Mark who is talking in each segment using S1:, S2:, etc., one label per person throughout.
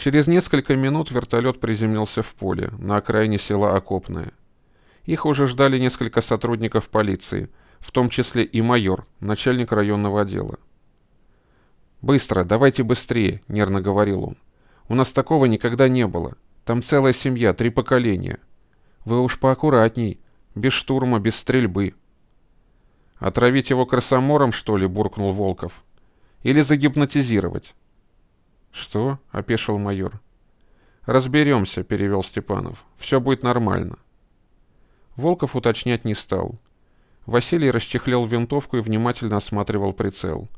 S1: Через несколько минут вертолет приземлился в поле, на окраине села Окопное. Их уже ждали несколько сотрудников полиции, в том числе и майор, начальник районного отдела. «Быстро, давайте быстрее», — нервно говорил он. «У нас такого никогда не было. Там целая семья, три поколения. Вы уж поаккуратней, без штурма, без стрельбы». «Отравить его красомором, что ли?» — буркнул Волков. «Или загипнотизировать?» «Что?» — опешил майор. «Разберемся», — перевел Степанов. «Все будет нормально». Волков уточнять не стал. Василий расчехлил винтовку и внимательно осматривал прицел.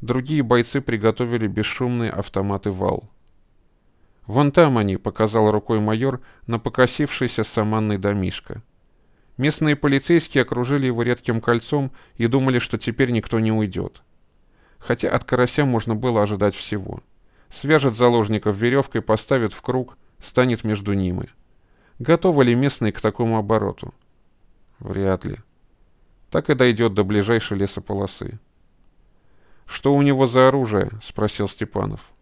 S1: Другие бойцы приготовили бесшумные автоматы «Вал». «Вон там они», — показал рукой майор на покосившийся саманный домишко. Местные полицейские окружили его редким кольцом и думали, что теперь никто не уйдет. Хотя от карася можно было ожидать всего свяжет заложников веревкой, поставит в круг, станет между ними. Готовы ли местные к такому обороту? Вряд ли. Так и дойдет до ближайшей лесополосы. «Что у него за оружие?» — спросил Степанов.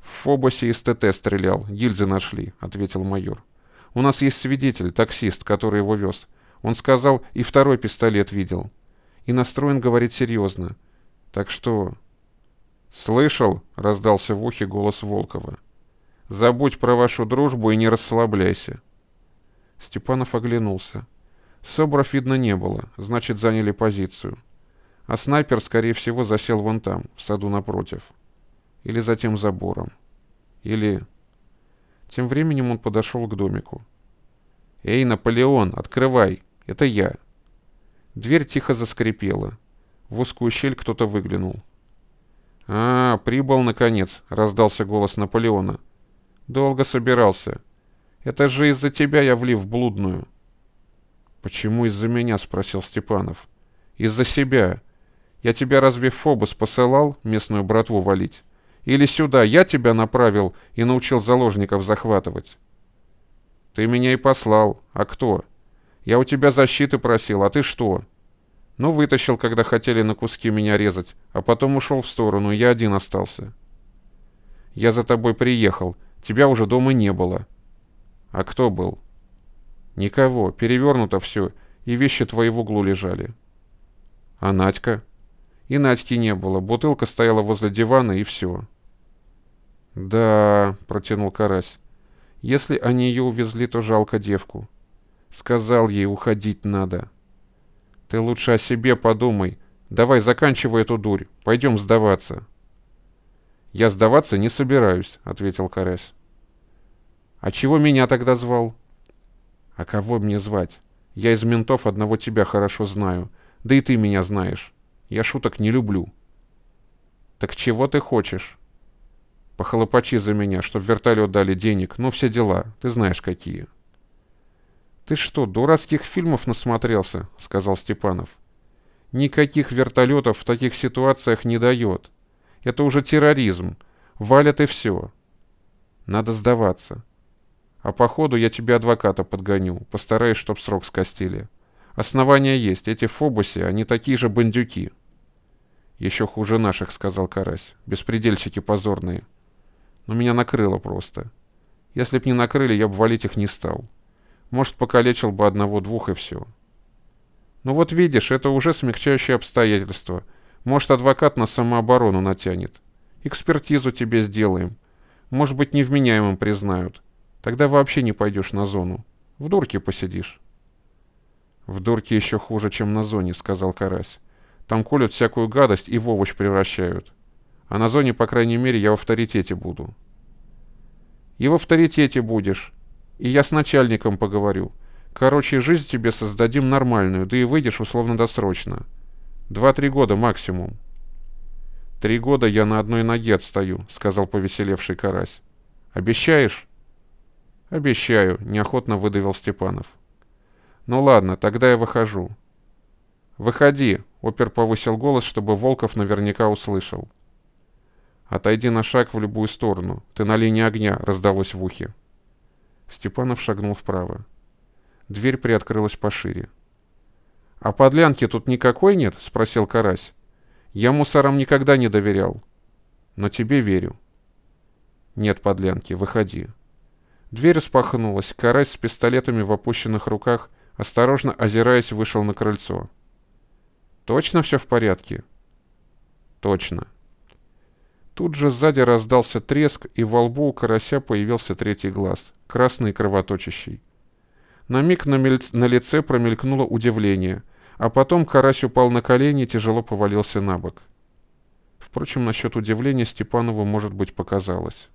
S1: «В Фобосе из ТТ стрелял, гильзы нашли», — ответил майор. «У нас есть свидетель, таксист, который его вез. Он сказал, и второй пистолет видел. И настроен говорить серьезно. Так что «Слышал?» — раздался в ухе голос Волкова. «Забудь про вашу дружбу и не расслабляйся». Степанов оглянулся. Собров видно не было, значит, заняли позицию. А снайпер, скорее всего, засел вон там, в саду напротив. Или за тем забором. Или... Тем временем он подошел к домику. «Эй, Наполеон, открывай! Это я!» Дверь тихо заскрипела. В узкую щель кто-то выглянул. «А, прибыл, наконец», — раздался голос Наполеона. «Долго собирался. Это же из-за тебя я влив блудную». «Почему из-за меня?» — спросил Степанов. «Из-за себя. Я тебя разве в Фобус посылал местную братву валить? Или сюда я тебя направил и научил заложников захватывать?» «Ты меня и послал. А кто? Я у тебя защиты просил, а ты что?» Ну, вытащил, когда хотели на куски меня резать, а потом ушел в сторону, я один остался. Я за тобой приехал, тебя уже дома не было. А кто был? Никого, перевернуто все, и вещи твои в углу лежали. А Надька? И Надьки не было, бутылка стояла возле дивана, и все. Да, протянул Карась. Если они ее увезли, то жалко девку. Сказал ей, уходить надо. — ты лучше о себе подумай. Давай заканчивай эту дурь. Пойдем сдаваться. Я сдаваться не собираюсь, ответил Карась. А чего меня тогда звал? А кого мне звать? Я из ментов одного тебя хорошо знаю. Да и ты меня знаешь. Я шуток не люблю. Так чего ты хочешь? Похлопочи за меня, чтоб вертолет дали денег. Ну, все дела. Ты знаешь, какие. «Ты что, дурацких фильмов насмотрелся?» — сказал Степанов. «Никаких вертолетов в таких ситуациях не дает. Это уже терроризм. Валят и все. Надо сдаваться. А по ходу я тебе адвоката подгоню, постараюсь, чтоб срок скостили. Основания есть. Эти фобуси, они такие же бандюки». «Еще хуже наших», — сказал Карась. «Беспредельщики позорные. Но меня накрыло просто. Если б не накрыли, я бы валить их не стал». Может, покалечил бы одного-двух и все. Ну вот видишь, это уже смягчающее обстоятельство. Может, адвокат на самооборону натянет. Экспертизу тебе сделаем. Может быть, невменяемым признают. Тогда вообще не пойдешь на зону. В дурке посидишь. В дурке еще хуже, чем на зоне, сказал Карась. Там колют всякую гадость и в овощ превращают. А на зоне, по крайней мере, я в авторитете буду. И в авторитете будешь. И я с начальником поговорю. Короче, жизнь тебе создадим нормальную, да и выйдешь условно-досрочно. Два-три года максимум. Три года я на одной ноге отстаю, сказал повеселевший карась. Обещаешь? Обещаю, неохотно выдавил Степанов. Ну ладно, тогда я выхожу. Выходи, опер повысил голос, чтобы Волков наверняка услышал. Отойди на шаг в любую сторону. Ты на линии огня, раздалось в ухе. Степанов шагнул вправо. Дверь приоткрылась пошире. «А подлянки тут никакой нет?» — спросил Карась. «Я мусорам никогда не доверял. Но тебе верю». «Нет, подлянки, выходи». Дверь распахнулась, карась с пистолетами в опущенных руках, осторожно озираясь, вышел на крыльцо. «Точно все в порядке?» «Точно». Тут же сзади раздался треск, и во лбу у карася появился третий глаз, красный и кровоточащий. На миг на, мель... на лице промелькнуло удивление, а потом карась упал на колени и тяжело повалился на бок. Впрочем, насчет удивления Степанову, может быть, показалось.